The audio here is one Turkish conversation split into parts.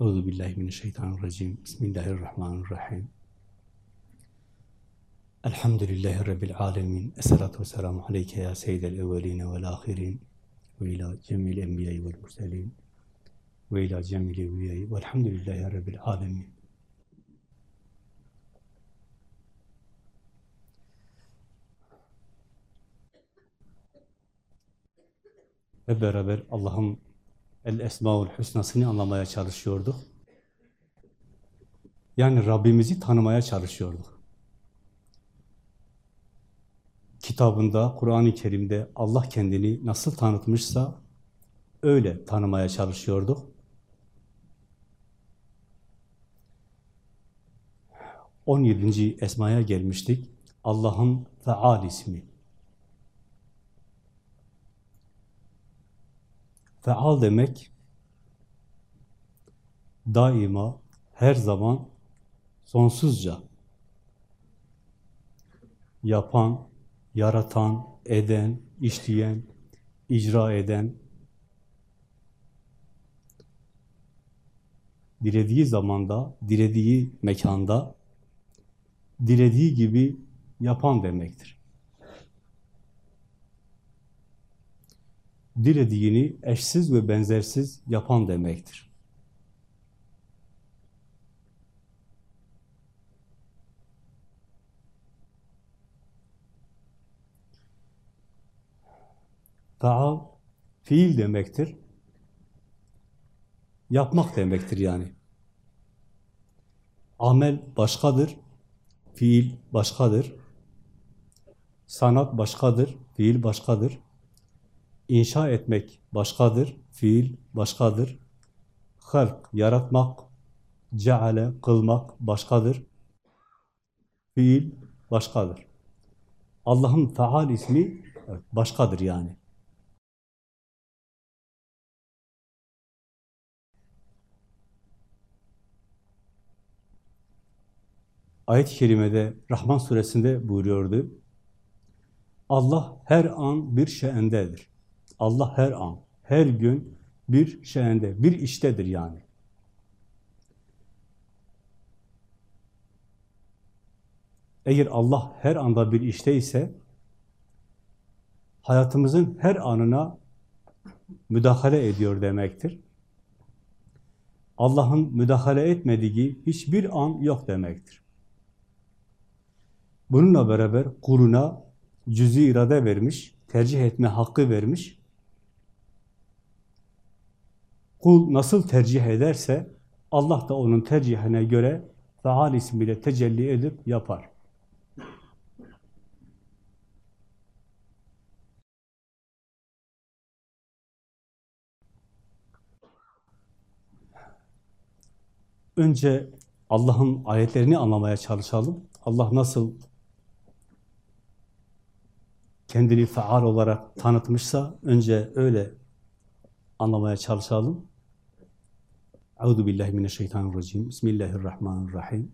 Euzu billahi mineşşeytanirracim. Bismillahirrahmanirrahim. Elhamdülillahi rabbil alamin. Essalatu vesselamu aleyke ya seyyidel evvelin ve'l ahirin ve ila cemil enbiya'i ve'l murselin ve ila cemil evliya'i ve'lhamdülillahi rabbil alamin. Hep beraber Allah'ın El Esmaül Hüsna'sını anlamaya çalışıyorduk. Yani Rabbimizi tanımaya çalışıyorduk. Kitabında, Kur'an-ı Kerim'de Allah kendini nasıl tanıtmışsa öyle tanımaya çalışıyorduk. 17. esmaya gelmiştik. Allah'ın Feal ismi. Feal demek daima, her zaman, sonsuzca yapan, yaratan, eden, işleyen, icra eden, dilediği zamanda, dilediği mekanda, dilediği gibi yapan demektir. Dilediğini eşsiz ve benzersiz yapan demektir. Faal, fiil demektir. Yapmak demektir yani. Amel başkadır, fiil başkadır. Sanat başkadır, fiil başkadır. İnşa etmek başkadır, fiil başkadır. Halk, yaratmak, ceale, kılmak başkadır. Fiil başkadır. Allah'ın faal ismi başkadır yani. Ayet-i Kerime'de Rahman suresinde buyuruyordu. Allah her an bir şeyendedir. Allah her an, her gün bir şeyinde, bir iştedir yani. Eğer Allah her anda bir işte ise, hayatımızın her anına müdahale ediyor demektir. Allah'ın müdahale etmediği hiçbir an yok demektir. Bununla beraber kuluna cüzi irade vermiş, tercih etme hakkı vermiş. Kul nasıl tercih ederse Allah da onun tercihine göre faal ismiyle tecelli edip yapar. Önce Allah'ın ayetlerini anlamaya çalışalım. Allah nasıl kendini faal olarak tanıtmışsa önce öyle anlamaya çalışalım. Euzu billahi mineşşeytanirracim. Bismillahirrahmanirrahim.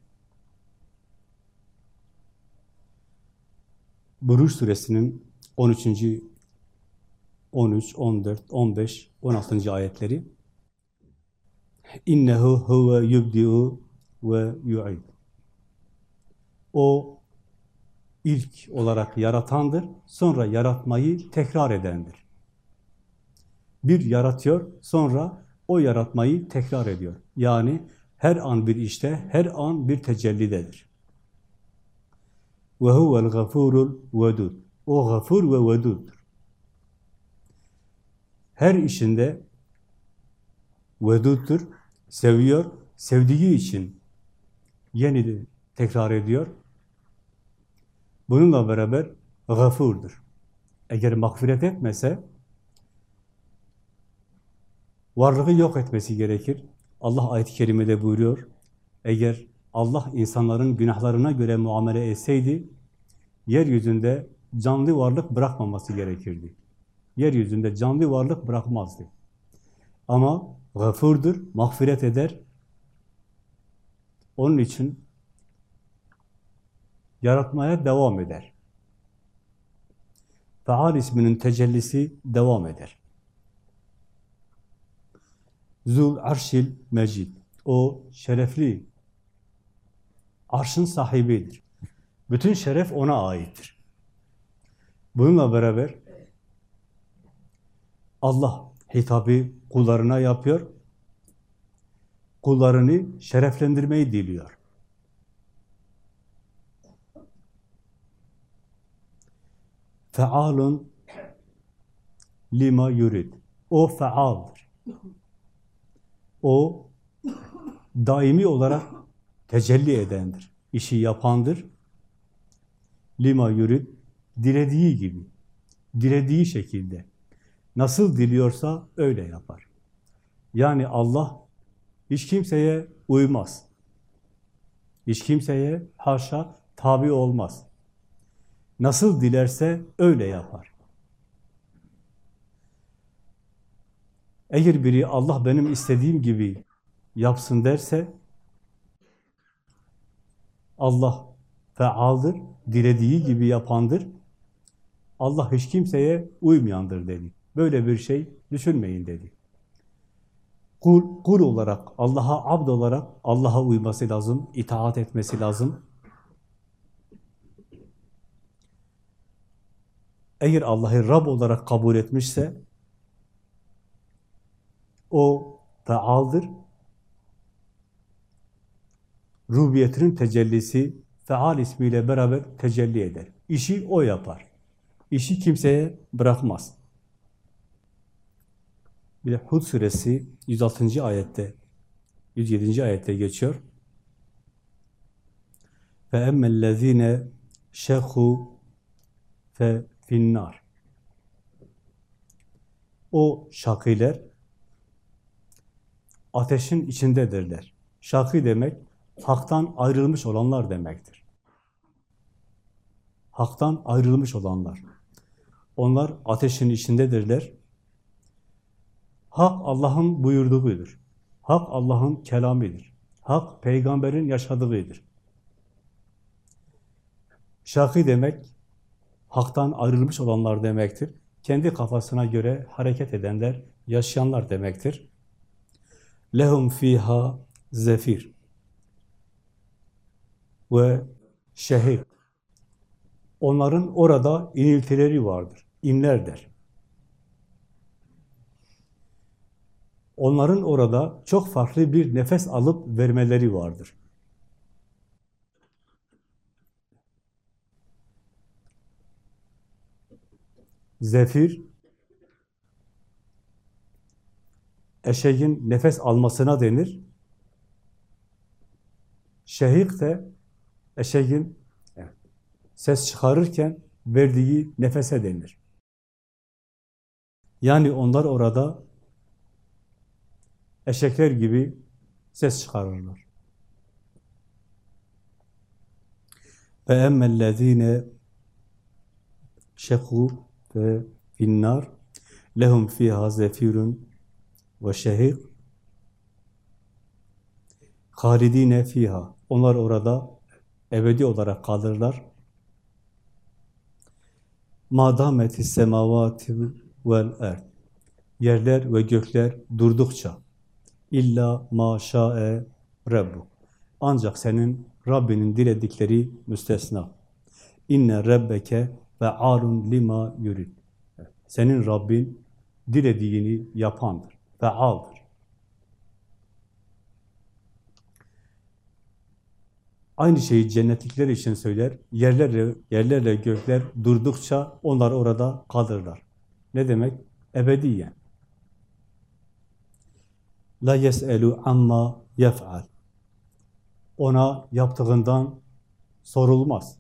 Buruş suresinin 13. 13, 14, 15, 16. ayetleri İnnehu huve yubdi'u ve yu'id. O ilk olarak yaratandır, sonra yaratmayı tekrar edendir. Bir yaratıyor, sonra o yaratmayı tekrar ediyor. Yani her an bir işte, her an bir tecellidedir. Huvel gafurul vedud. O gafur ve veduddur. Her işinde veduddur, seviyor, sevdiği için yeni tekrar ediyor. Bununla beraber gafurdur. Eğer mağfiret etmese, varlığı yok etmesi gerekir. Allah ayet-i kerimede buyuruyor, eğer Allah insanların günahlarına göre muamele etseydi, yeryüzünde canlı varlık bırakmaması gerekirdi. Yeryüzünde canlı varlık bırakmazdı. Ama gafurdur, mağfiret eder. Onun için yaratmaya devam eder. Faal isminin tecellisi devam eder. Zul arşil mecid. O şerefli, arşın sahibidir. Bütün şeref ona aittir. Bununla beraber Allah hitabı kullarına yapıyor. Kullarını şereflendirmeyi diliyor. Fealun lima yurid. O faaldır. O daimi olarak tecelli edendir. İşi yapandır. Lima yurid dilediği gibi, dilediği şekilde. Nasıl diliyorsa öyle yapar. Yani Allah hiç kimseye uymaz. Hiç kimseye haşa tabi olmaz. Nasıl dilerse öyle yapar. Eğer biri Allah benim istediğim gibi yapsın derse Allah fealdir, dilediği gibi yapandır. Allah hiç kimseye uymayandır dedi. Böyle bir şey düşünmeyin dedi. Kul, kul olarak, Allah'a abd olarak Allah'a uyması lazım, itaat etmesi lazım. Eğer Allah'ı Rab olarak kabul etmişse o fealdir. Rubiyetinin tecellisi feal ismiyle beraber tecelli eder. İşi o yapar. İşi kimseye bırakmaz. Bir de Hud suresi 106. ayette 107. ayette geçiyor. Emmellezine şehu fe finnar. O şakiler ateşin içindedirler. Şaki demek haktan ayrılmış olanlar demektir. Haktan ayrılmış olanlar. Onlar ateşin içindedirler. Hak Allah'ın buyurduğudur. Hak Allah'ın kelamidir. Hak peygamberin yaşadığıdır. Şaki demek haktan ayrılmış olanlar demektir. Kendi kafasına göre hareket edenler, yaşayanlar demektir. Lehum fiha zefir ve şehir. Onların orada iniltileri vardır, inlerdir. Onların orada çok farklı bir nefes alıp vermeleri vardır. Zefir, eşeğin nefes almasına denir. Şehik de eşeğin ses çıkarırken verdiği nefese denir. Yani onlar orada eşekler gibi ses çıkarırlar. Ve emmellezine şeku ve finnar lehum fiha zefirun ve şehir halidine fiha onlar orada ebedi olarak kalırlar. Madametis semavati vel erd yerler ve gökler durdukça illa ma şa'e rabbu ancak senin Rabbinin diledikleri müstesna. İnne rabbeke ve arun lima yurid. Senin Rabbin dilediğini yapandır. Fealdır. Aynı şeyi cennetlikler için söyler. Yerlerle, yerlerle gökler durdukça onlar orada kalırlar. Ne demek? Ebediyen. La yes'elu amma yef'al. Ona yaptığından sorulmaz.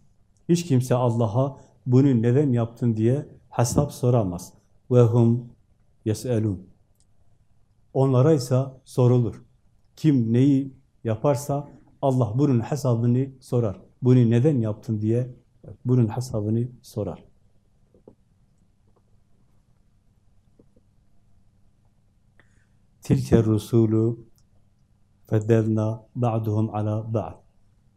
Hiç kimse Allah'a bunu neden yaptın diye hesap soramaz. Ve hum yes'elun. Onlara ise sorulur. Kim neyi yaparsa Allah bunun hesabını sorar. Bunu neden yaptın diye bunun hesabını sorar. Tilke rusulu feddelna ba'duhum ala ba'd.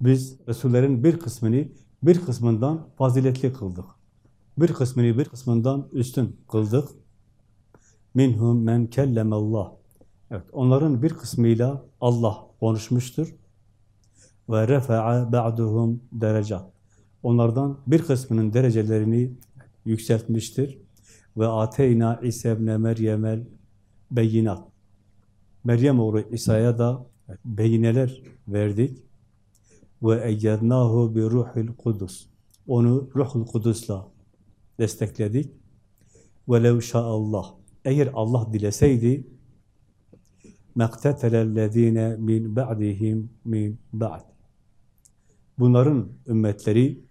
Biz Resullerin bir kısmını bir kısmından faziletli kıldık. Bir kısmını bir kısmından üstün kıldık. Minhum men kellemallah. Evet, onların bir kısmıyla Allah konuşmuştur. Ve refa'a ba'duhum derecat. Onlardan bir kısmının derecelerini yükseltmiştir. Ve ateyna İsa ibn Meryemel beyinat. Meryem oğlu İsa'ya da beyineler verdik. Ve eyyednahu bi ruhil kudus. Onu ruhul kudusla destekledik. Velev şa'allah. Eğer Allah dileseydi mektetelellezine min ba'dihim min ba'd. Bunların ümmetleri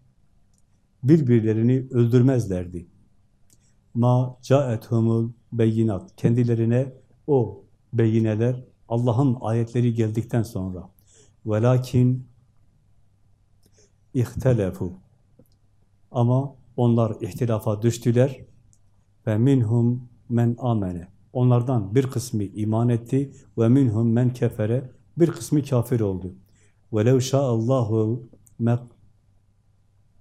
birbirlerini öldürmezlerdi. Ma caethumul beyinat. Kendilerine o beyineler Allah'ın ayetleri geldikten sonra. Velakin ihtelefu. Ama onlar ihtilafa düştüler. Ve minhum men amene. Onlardan bir kısmı iman etti ve minhum men kefere bir kısmı kafir oldu. Ve lev şa'allahu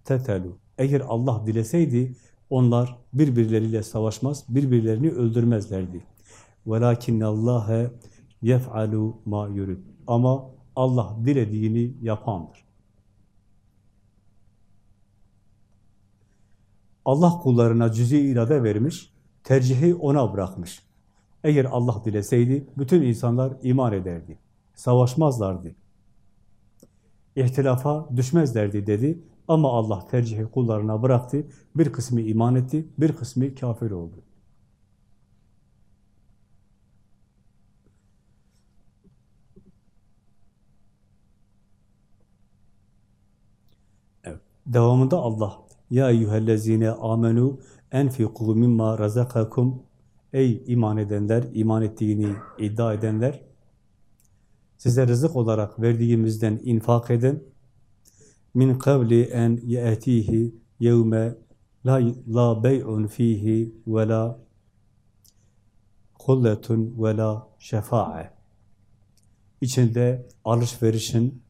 tetelu. Eğer Allah dileseydi onlar birbirleriyle savaşmaz, birbirlerini öldürmezlerdi. Velakinne Allahe yef'alu ma yurid. Ama Allah dilediğini yapandır. Allah kullarına cüzi irade vermiş, tercihi ona bırakmış. Eğer Allah dileseydi bütün insanlar iman ederdi, savaşmazlardı, ihtilafa düşmezlerdi dedi. Ama Allah tercihi kullarına bıraktı. Bir kısmı iman etti, bir kısmı kafir oldu. Evet. Devamında Allah Ya eyyühellezine amenu enfiku mimma razakakum Ey iman edenler, iman ettiğini iddia edenler size rızık olarak verdiğimizden infak edin min kavli en ye'tihi yevme la, la bey'un fihi ve la kulletun ve la şefa'a. İçinde alışverişin,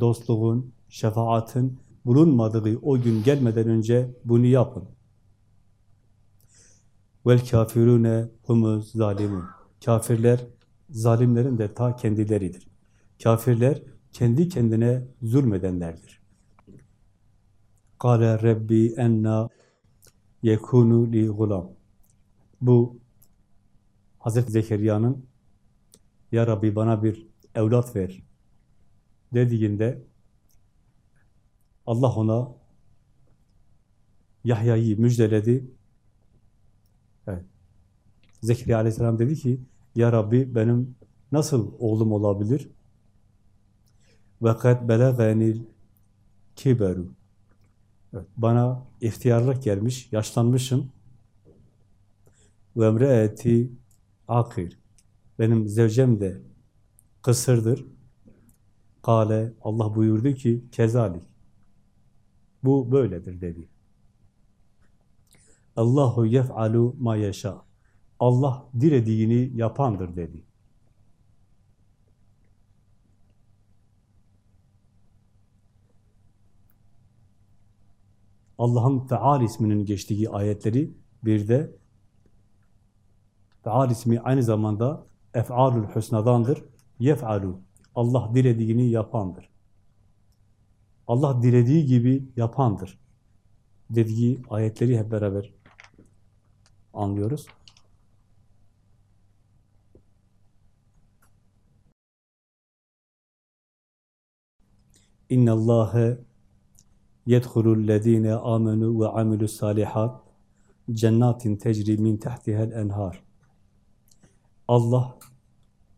dostluğun, şefaatin bulunmadığı o gün gelmeden önce bunu yapın. Vel kafirune humuz zalimun. Kafirler, zalimlerin de ta kendileridir. Kafirler, kendi kendine zulmedenlerdir. Kale Rabbi enna yekunu li gulam. Bu Hazreti Zekeriya'nın Ya Rabbi bana bir evlat ver dediğinde Allah ona Yahya'yı müjdeledi. Zekeriya aleyhisselam dedi ki Ya Rabbi benim nasıl oğlum olabilir? Kad belaganil kiberu Evet, bana ihtiyarlık gelmiş, yaşlanmışım. Ve emreeti akir. Benim zevcem de kısırdır. Kale, Allah buyurdu ki, kezalik. Bu böyledir dedi. Allahu yef'alu ma yeşâ. Allah dilediğini yapandır dedi. Allah'ın Feal isminin geçtiği ayetleri bir de Feal ismi aynı zamanda Ef'alül Hüsna'dandır. Yef'alu. Allah dilediğini yapandır. Allah dilediği gibi yapandır. Dediği ayetleri hep beraber anlıyoruz. İnna Allahe yedhulul lezine amenu ve amilus salihat cennatin tecri min tahtiha'l enhar. Allah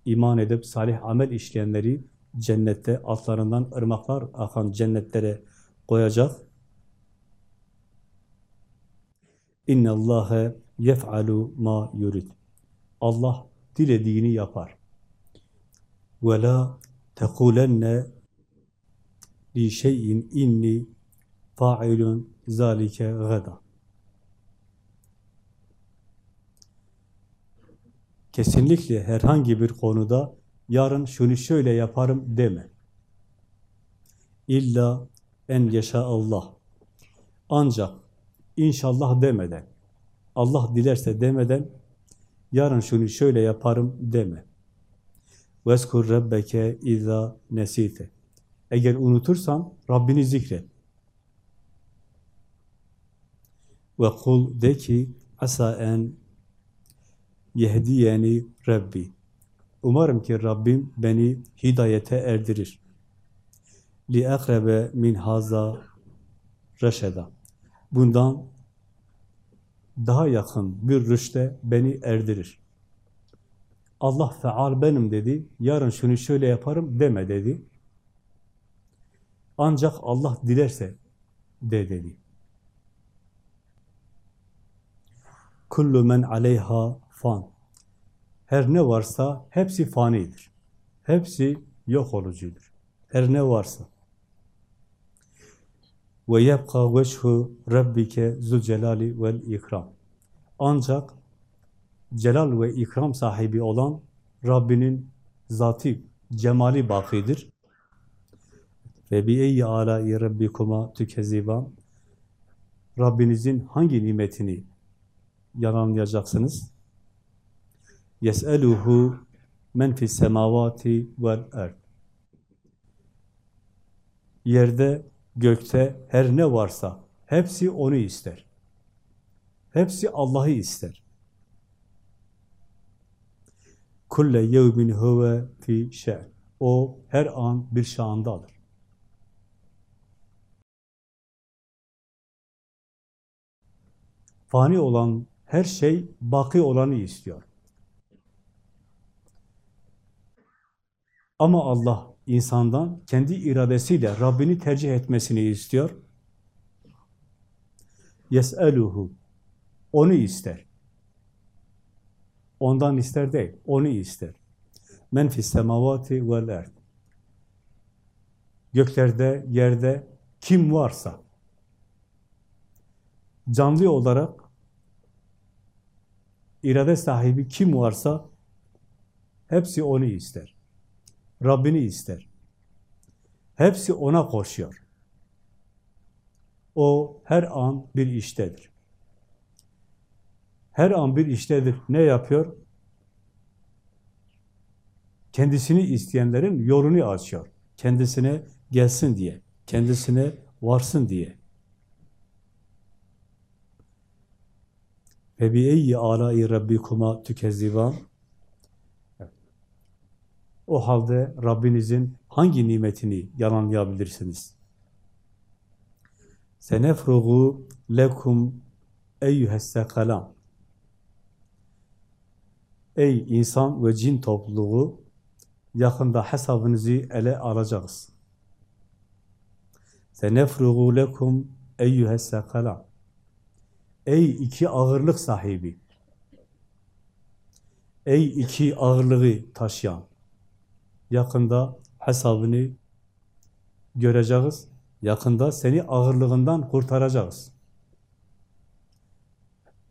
iman edip salih amel işleyenleri cennette altlarından ırmaklar akan cennetlere koyacak. İnne Allahe yef'alu ma yurid. Allah dilediğini yapar. Ve la li şeyin inni fa'ilun zalike gada. Kesinlikle herhangi bir konuda yarın şunu şöyle yaparım deme. İlla en yaşa Allah. Ancak inşallah demeden, Allah dilerse demeden yarın şunu şöyle yaparım deme. Veskur rabbeke iza nesite. Eğer unutursan Rabbini zikret. Ve kul de ki asa en yehdiyeni Rabbi. Umarım ki Rabbim beni hidayete erdirir. Li akrebe min haza reşeda. Bundan daha yakın bir rüşte beni erdirir. Allah feal benim dedi. Yarın şunu şöyle yaparım deme dedi. Ancak Allah dilerse de dedi. Kullu men aleyha fan. Her ne varsa hepsi fanidir. Hepsi yok olucudur. Her ne varsa. Ve yebqa veçhu rabbike zülcelali vel ikram. Ancak celal ve ikram sahibi olan Rabbinin zatı, cemali bakidir. Ve bi eyyi alâi rabbikuma tükeziban. Rabbinizin hangi nimetini yalanlayacaksınız? Yes'eluhu men fis semavati vel erd. Yerde, gökte her ne varsa hepsi onu ister. Hepsi Allah'ı ister. Kulle yevmin huve fi şe'n. O her an bir şandadır. Fani olan her şey baki olanı istiyor. Ama Allah insandan kendi iradesiyle Rabbini tercih etmesini istiyor. Yes'eluhu. Onu ister. Ondan ister değil, onu ister. Men fis semavati vel erd. Göklerde, yerde kim varsa canlı olarak irade sahibi kim varsa hepsi onu ister. Rabbini ister. Hepsi ona koşuyor. O her an bir iştedir. Her an bir iştedir. Ne yapıyor? Kendisini isteyenlerin yolunu açıyor. Kendisine gelsin diye. Kendisine varsın diye. Ve bi eyyi alâi rabbikuma tükezziban. O halde Rabbinizin hangi nimetini yalanlayabilirsiniz? Senefrugu lekum eyyühessekalam. Ey insan ve cin topluluğu, yakında hesabınızı ele alacağız. Senefrugu lekum eyyühessekalam. Ey iki ağırlık sahibi, ey iki ağırlığı taşıyan, yakında hesabını göreceğiz, yakında seni ağırlığından kurtaracağız.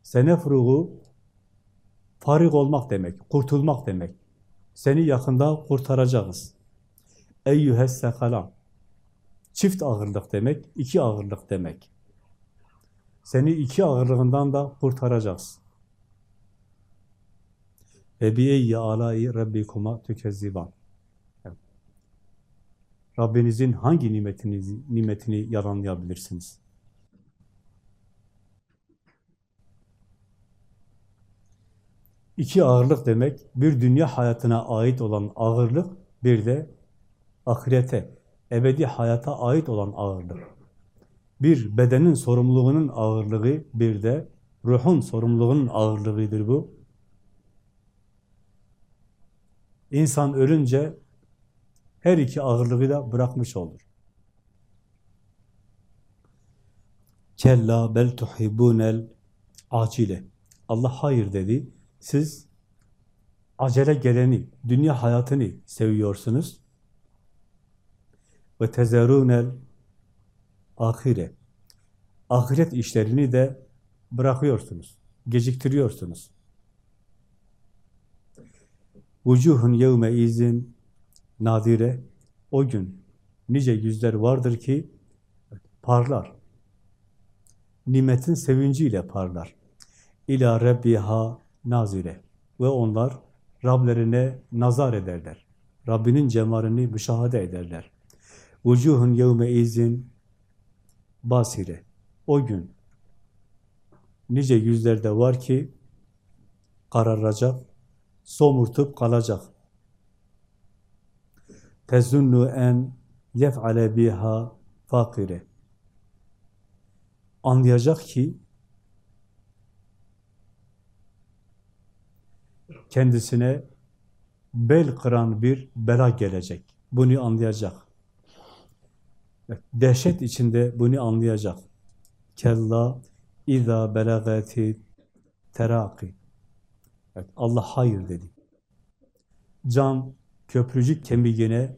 Senefrugu farik olmak demek, kurtulmak demek. Seni yakında kurtaracağız. Eyyühes sekalam. Çift ağırlık demek, iki ağırlık demek. Seni iki ağırlığından da kurtaracağız. Ve biyeyye alâi rabbikuma tükezziban. Rabbinizin hangi nimetini, nimetini yalanlayabilirsiniz? İki ağırlık demek, bir dünya hayatına ait olan ağırlık, bir de ahirete, ebedi hayata ait olan ağırlık. Bir bedenin sorumluluğunun ağırlığı, bir de ruhun sorumluluğunun ağırlığıdır bu. İnsan ölünce her iki ağırlığı da bırakmış olur. Kella bel tuhibbunel acile. Allah hayır dedi. Siz acele geleni, dünya hayatını seviyorsunuz. Ve tezerunel ahire. Ahiret işlerini de bırakıyorsunuz, geciktiriyorsunuz. Vucuhun yevme izin nadire. O gün nice yüzler vardır ki parlar. Nimetin sevinciyle parlar. İlâ rabbiha nazire. Ve onlar Rablerine nazar ederler. Rabbinin cemalini müşahede ederler. Vucuhun yevme izin basire. O gün nice yüzlerde var ki kararacak, somurtup kalacak. Tezunnu en yef'ale biha fakire. Anlayacak ki kendisine bel kıran bir bela gelecek. Bunu anlayacak. Dehşet içinde bunu anlayacak. Kella İza belagati teraki. Evet, Allah hayır dedi. Can köprücük kemiğine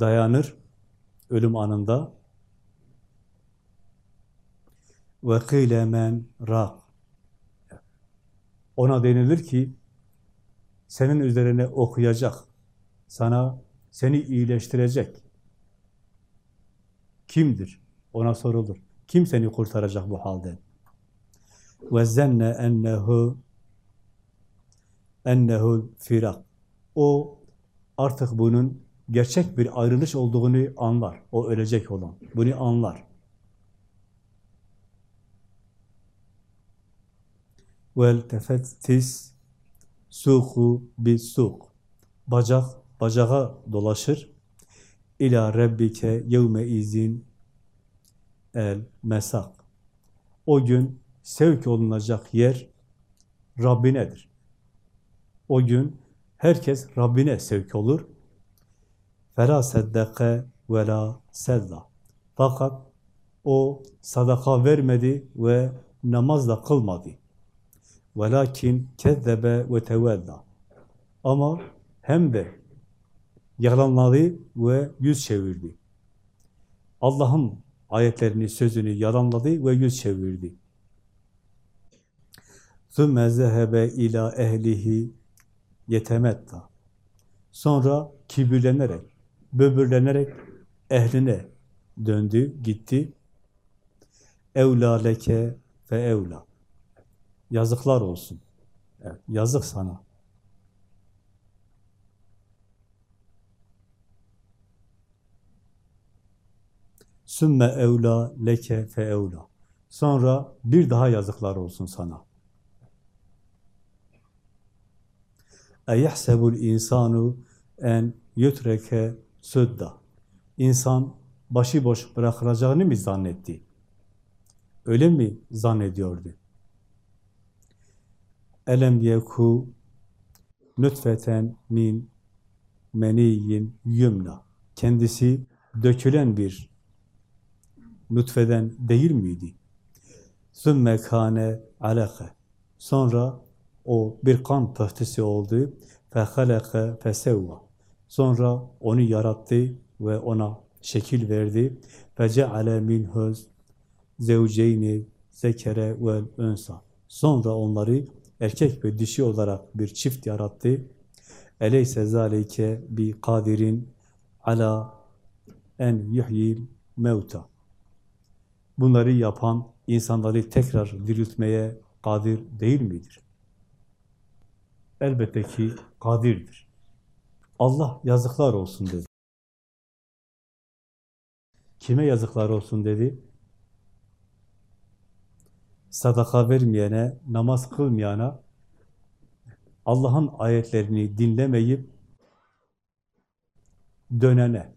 dayanır ölüm anında. Ve kıyle men rak. Ona denilir ki senin üzerine okuyacak. Sana seni iyileştirecek. Kimdir? Ona sorulur. Kim seni kurtaracak bu halden? Ve zenne ennehu ennehu firak. O artık bunun gerçek bir ayrılış olduğunu anlar. O ölecek olan. Bunu anlar. Vel tefettis suku bi suk. Bacak bacağa dolaşır. İla rabbike yevme izin el mesak. O gün sevk olunacak yer Rabbinedir. O gün herkes Rabbine sevk olur. Fela seddeke ve la sedda. Fakat o sadaka vermedi ve namaz da kılmadı. Velakin kezzebe ve tevella. Ama hem de yalanladı ve yüz çevirdi. Allah'ın ayetlerini, sözünü yalanladı ve yüz çevirdi. ثُمَّ ذَهَبَ ila ehlihi yetemetta. Sonra kibirlenerek, böbürlenerek ehline döndü, gitti. Evla leke fe evla. Yazıklar olsun. Evet, yazık sana. Sümme evla leke fe evla. Sonra bir daha yazıklar olsun sana. Eyhsebul insanu en yutreke südda. İnsan başıboş bırakılacağını mı zannetti? Öyle mi zannediyordu? Elem yeku nütfeten min meniyin yümna. Kendisi dökülen bir nutfeden değil miydi? Sümme kâne alaka. Sonra o bir kan pöhtüsü oldu. فَخَلَقَ فَسَوَّ Sonra onu yarattı ve ona şekil verdi. فَجَعَلَ مِنْهُ زَوْجَيْنِ zekere vel önsa. Sonra onları erkek ve dişi olarak bir çift yarattı. Eleyse zalike bi kadirin ala en yuhyil mevta. Bunları yapan insanları tekrar diriltmeye kadir değil midir? Elbette ki kadirdir. Allah yazıklar olsun dedi. Kime yazıklar olsun dedi? Sadaka vermeyene, namaz kılmayana, Allah'ın ayetlerini dinlemeyip dönene,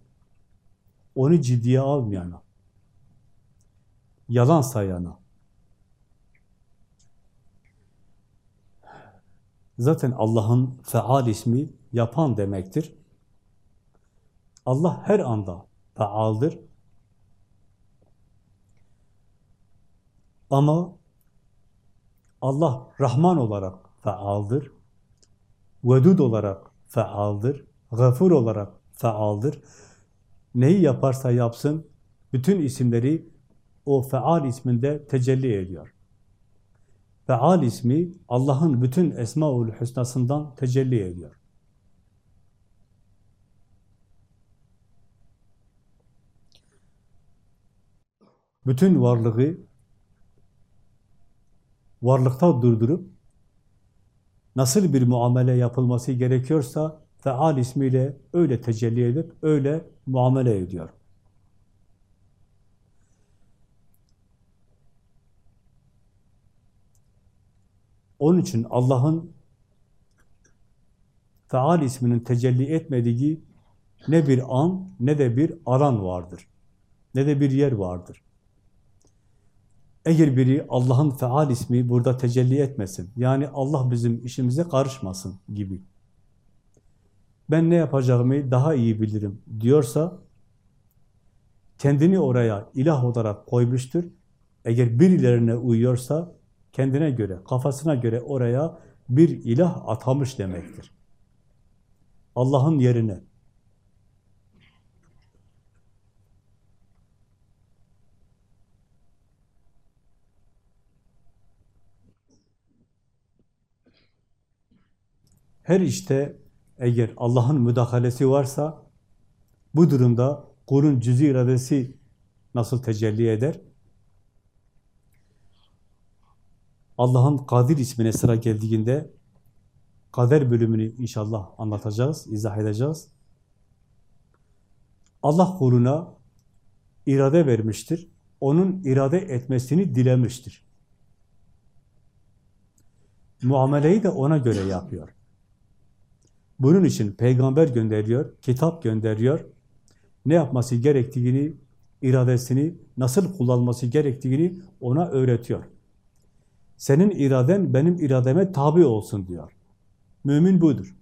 onu ciddiye almayana, yalan sayana, Zaten Allah'ın feal ismi yapan demektir. Allah her anda faaldır. Ama Allah Rahman olarak faaldır. Vedud olarak faaldır. Gafur olarak faaldır. Neyi yaparsa yapsın, bütün isimleri o feal isminde tecelli ediyor. Feal ismi Allah'ın bütün Esma-ül Hüsna'sından tecelli ediyor. Bütün varlığı varlıkta durdurup nasıl bir muamele yapılması gerekiyorsa Feal ismiyle öyle tecelli edip öyle muamele ediyor. Onun için Allah'ın Feal isminin tecelli etmediği ne bir an ne de bir alan vardır. Ne de bir yer vardır. Eğer biri Allah'ın feal ismi burada tecelli etmesin, yani Allah bizim işimize karışmasın gibi, ben ne yapacağımı daha iyi bilirim diyorsa, kendini oraya ilah olarak koymuştur. Eğer birilerine uyuyorsa, kendine göre, kafasına göre oraya bir ilah atamış demektir. Allah'ın yerine. Her işte eğer Allah'ın müdahalesi varsa bu durumda kulun cüz-i iradesi nasıl tecelli eder? Allah'ın Kadir ismine sıra geldiğinde kader bölümünü inşallah anlatacağız, izah edeceğiz. Allah kuluna irade vermiştir. Onun irade etmesini dilemiştir. Muameleyi de ona göre yapıyor. Bunun için peygamber gönderiyor, kitap gönderiyor. Ne yapması gerektiğini, iradesini, nasıl kullanması gerektiğini ona öğretiyor. Senin iraden benim irademe tabi olsun diyor. Mümin budur.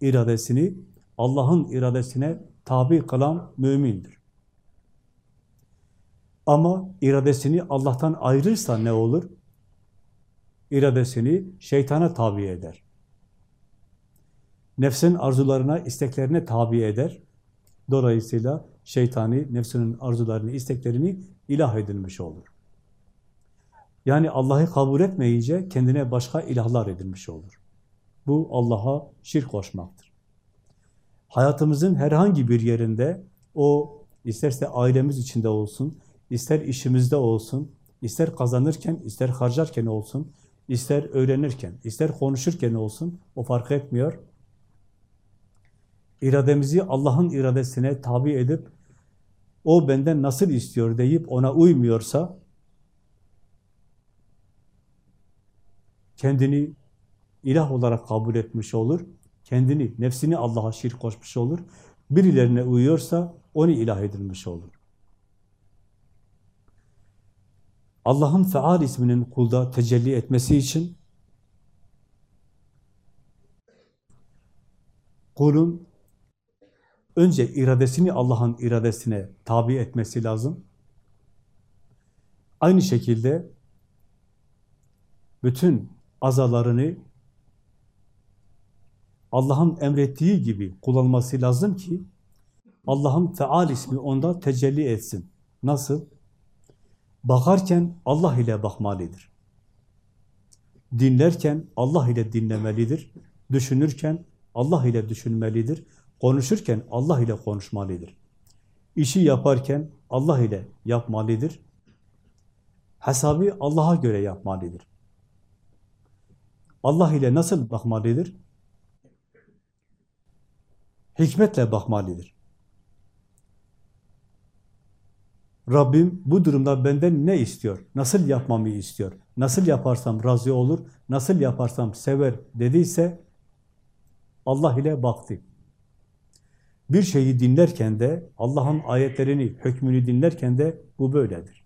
İradesini Allah'ın iradesine tabi kılan mümindir. Ama iradesini Allah'tan ayırırsa ne olur? İradesini şeytana tabi eder. Nefsin arzularına, isteklerine tabi eder. Dolayısıyla şeytani, nefsinin arzularını, isteklerini ilah edilmiş olur. Yani Allah'ı kabul etmeyince kendine başka ilahlar edilmiş olur. Bu Allah'a şirk koşmaktır. Hayatımızın herhangi bir yerinde o isterse ailemiz içinde olsun, ister işimizde olsun, ister kazanırken, ister harcarken olsun, ister öğrenirken, ister konuşurken olsun, o fark etmiyor. İrademizi Allah'ın iradesine tabi edip, o benden nasıl istiyor deyip ona uymuyorsa, kendini ilah olarak kabul etmiş olur, kendini, nefsini Allah'a şirk koşmuş olur, birilerine uyuyorsa onu ilah edilmiş olur. Allah'ın feal isminin kulda tecelli etmesi için kulun önce iradesini Allah'ın iradesine tabi etmesi lazım. Aynı şekilde bütün azalarını Allah'ın emrettiği gibi kullanması lazım ki Allah'ın feal ismi onda tecelli etsin. Nasıl? Bakarken Allah ile bakmalıdır. Dinlerken Allah ile dinlemelidir. Düşünürken Allah ile düşünmelidir. Konuşurken Allah ile konuşmalıdır. İşi yaparken Allah ile yapmalıdır. Hesabı Allah'a göre yapmalıdır. Allah ile nasıl bakmalıdır? Hikmetle bakmalıdır. Rabbim bu durumda benden ne istiyor? Nasıl yapmamı istiyor? Nasıl yaparsam razı olur? Nasıl yaparsam sever dediyse Allah ile baktı. Bir şeyi dinlerken de Allah'ın ayetlerini, hükmünü dinlerken de bu böyledir.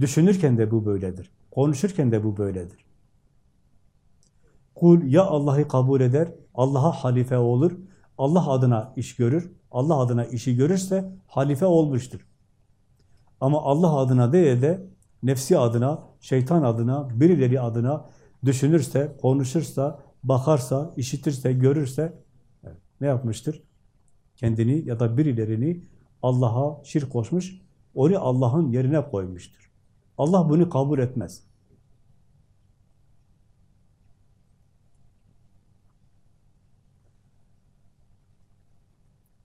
Düşünürken de bu böyledir. Konuşurken de bu böyledir. Kul ya Allah'ı kabul eder, Allah'a halife olur, Allah adına iş görür, Allah adına işi görürse halife olmuştur. Ama Allah adına değil de nefsi adına, şeytan adına, birileri adına düşünürse, konuşursa, bakarsa, işitirse, görürse ne yapmıştır? Kendini ya da birilerini Allah'a şirk koşmuş, onu Allah'ın yerine koymuştur. Allah bunu kabul etmez.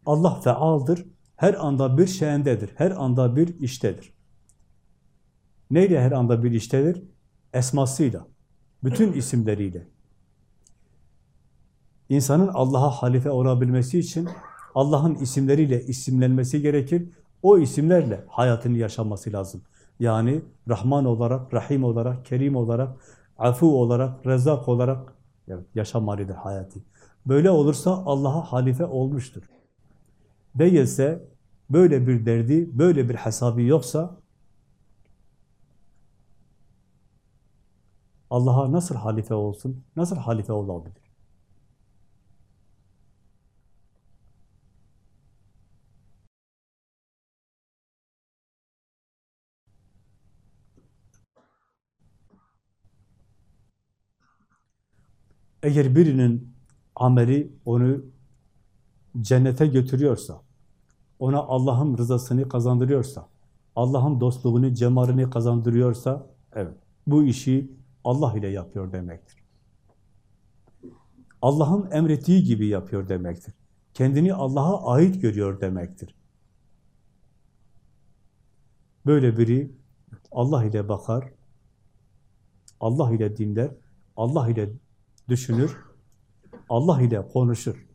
Allah fealdir. Her anda bir şeyindedir. Her anda bir iştedir. Neyle her anda bir iştedir? Esmasıyla. Bütün isimleriyle. İnsanın Allah'a halife olabilmesi için Allah'ın isimleriyle isimlenmesi gerekir. O isimlerle hayatını yaşaması lazım. Yani Rahman olarak, Rahim olarak, Kerim olarak, Afu olarak, Rezzak olarak yaşamalıdır hayatı. Böyle olursa Allah'a halife olmuştur. Değilse, böyle bir derdi, böyle bir hesabı yoksa Allah'a nasıl halife olsun, nasıl halife olabilir? Eğer birinin ameli onu cennete götürüyorsa, ona Allah'ın rızasını kazandırıyorsa, Allah'ın dostluğunu, cemalini kazandırıyorsa, evet, bu işi Allah ile yapıyor demektir. Allah'ın emrettiği gibi yapıyor demektir. Kendini Allah'a ait görüyor demektir. Böyle biri Allah ile bakar, Allah ile dinler, Allah ile düşünür, Allah ile konuşur.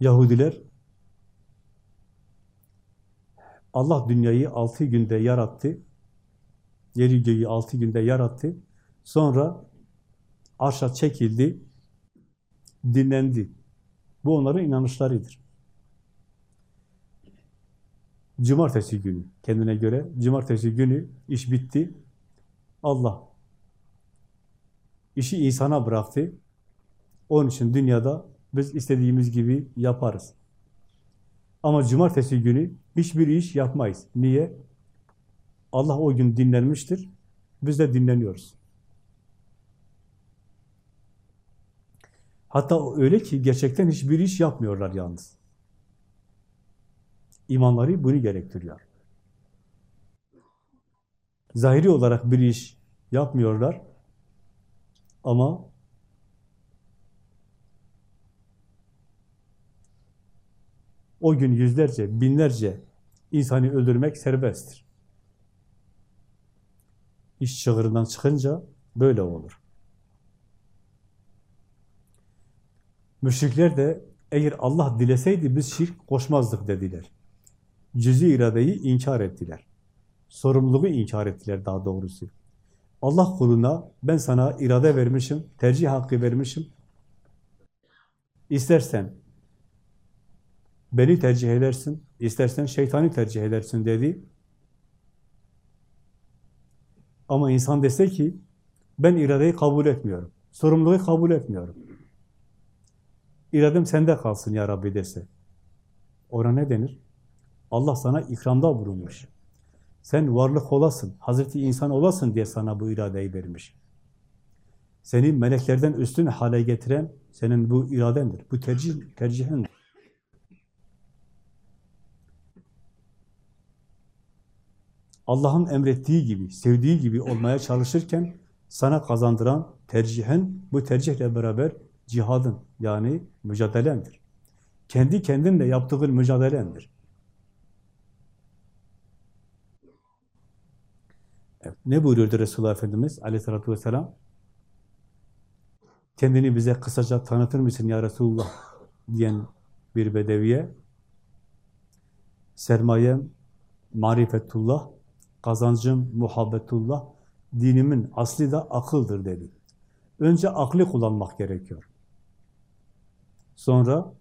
Yahudiler Allah dünyayı altı günde yarattı. Yeri göğü altı günde yarattı. Sonra arşa çekildi, dinlendi. Bu onların inanışlarıdır. Cumartesi günü kendine göre, cumartesi günü iş bitti. Allah işi insana bıraktı. Onun için dünyada biz istediğimiz gibi yaparız. Ama cumartesi günü hiçbir iş yapmayız. Niye? Allah o gün dinlenmiştir. Biz de dinleniyoruz. Hatta öyle ki gerçekten hiçbir iş yapmıyorlar yalnız. İmanları bunu gerektiriyor. Zahiri olarak bir iş yapmıyorlar ama o gün yüzlerce, binlerce insanı öldürmek serbesttir. İş çığırından çıkınca böyle olur. Müşrikler de eğer Allah dileseydi biz şirk koşmazdık dediler. Cüzi iradeyi inkar ettiler. Sorumluluğu inkar ettiler daha doğrusu. Allah kuluna ben sana irade vermişim, tercih hakkı vermişim. İstersen beni tercih edersin, istersen şeytani tercih edersin dedi. Ama insan dese ki ben iradeyi kabul etmiyorum, sorumluluğu kabul etmiyorum. İradem sende kalsın ya Rabbi dese. Ona ne denir? Allah sana ikramda bulunmuş. Sen varlık olasın, Hazreti insan olasın diye sana bu iradeyi vermiş. Seni meleklerden üstün hale getiren senin bu iradendir, bu tercih, tercihindir. Allah'ın emrettiği gibi, sevdiği gibi olmaya çalışırken sana kazandıran tercihin, bu tercihle beraber cihadın yani mücadelendir. Kendi kendinle yaptığın mücadelendir. Evet, ne buyuruyordu Resulullah Efendimiz aleyhissalatü vesselam? Kendini bize kısaca tanıtır mısın ya Resulullah diyen bir bedeviye sermayem marifetullah, kazancım muhabbetullah, dinimin asli da akıldır dedi. Önce aklı kullanmak gerekiyor. Sonra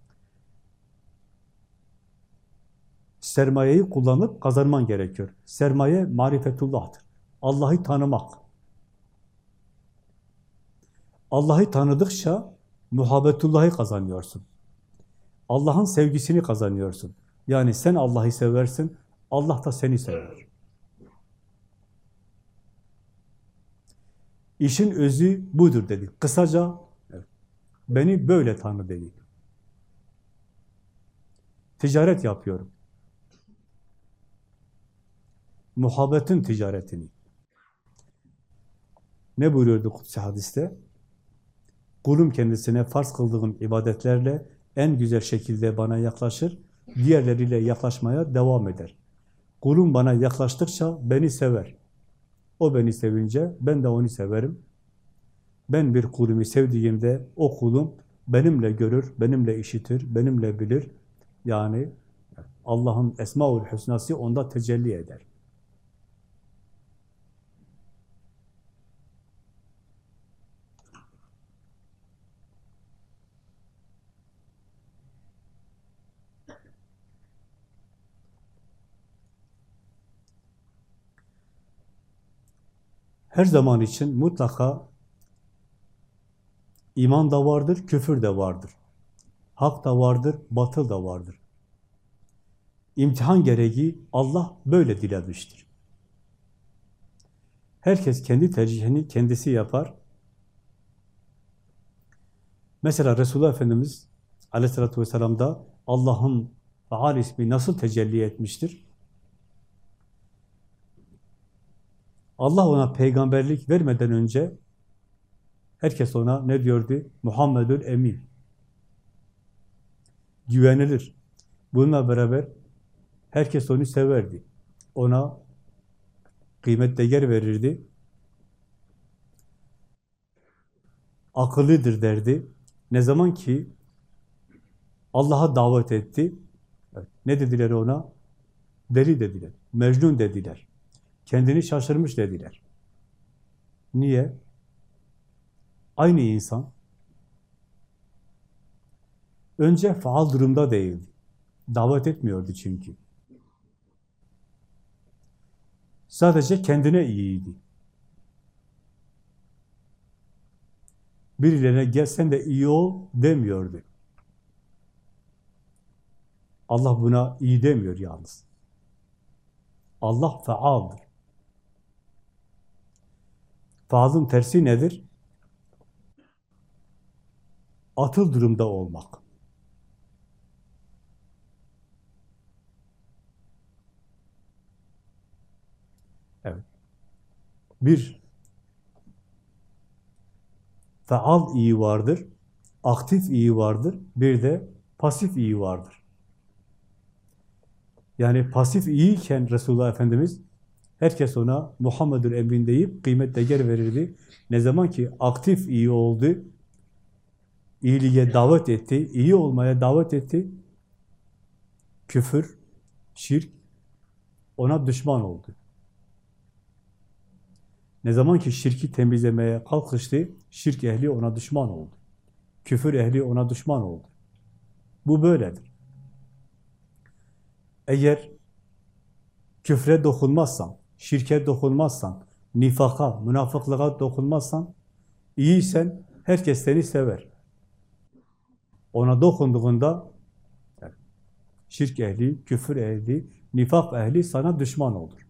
sermayeyi kullanıp kazanman gerekiyor. Sermaye marifetullah'tır. Allah'ı tanımak. Allah'ı tanıdıkça muhabbetullah'ı kazanıyorsun. Allah'ın sevgisini kazanıyorsun. Yani sen Allah'ı seversin, Allah da seni sever. İşin özü budur dedi. Kısaca beni böyle tanı dedi. Ticaret yapıyorum. Muhabbetin ticaretini. Ne buyuruyordu Kutsi hadiste? Kulum kendisine farz kıldığım ibadetlerle en güzel şekilde bana yaklaşır, diğerleriyle yaklaşmaya devam eder. Kulum bana yaklaştıkça beni sever. O beni sevince ben de onu severim. Ben bir kulumu sevdiğimde o kulum benimle görür, benimle işitir, benimle bilir. Yani Allah'ın Esmaül Hüsnası onda tecelli eder. Her zaman için mutlaka iman da vardır, küfür de vardır. Hak da vardır, batıl da vardır. İmtihan gereği Allah böyle dilemiştir. Herkes kendi tercihini kendisi yapar. Mesela Resulullah Efendimiz aleyhissalatü vesselam'da Allah'ın Faal ismi nasıl tecelli etmiştir? Allah ona peygamberlik vermeden önce herkes ona ne diyordu? Muhammedül Emin. Güvenilir. Bununla beraber herkes onu severdi. Ona kıymet değer verirdi. Akıllıdır derdi. Ne zaman ki Allah'a davet etti, ne dediler ona? Deli dediler, mecnun dediler. Kendini şaşırmış dediler. Niye? Aynı insan. Önce faal durumda değildi. Davet etmiyordu çünkü. Sadece kendine iyiydi. Birilerine gelsen de iyi ol demiyordu. Allah buna iyi demiyor yalnız. Allah faaldır. Faalın tersi nedir? Atıl durumda olmak. Evet. Bir, faal iyi vardır, aktif iyi vardır, bir de pasif iyi vardır. Yani pasif iyiyken Resulullah Efendimiz herkes ona Muhammedül Emin deyip kıymet değer verirdi. Ne zaman ki aktif iyi oldu, iyiliğe davet etti, iyi olmaya davet etti, küfür, şirk ona düşman oldu. Ne zaman ki şirki temizlemeye kalkıştı, şirk ehli ona düşman oldu. Küfür ehli ona düşman oldu. Bu böyledir. Eğer küfre dokunmazsan, şirke dokunmazsan, nifaka, münafıklığa dokunmazsan, iyiysen herkes seni sever. Ona dokunduğunda şirk ehli, küfür ehli, nifak ehli sana düşman olur.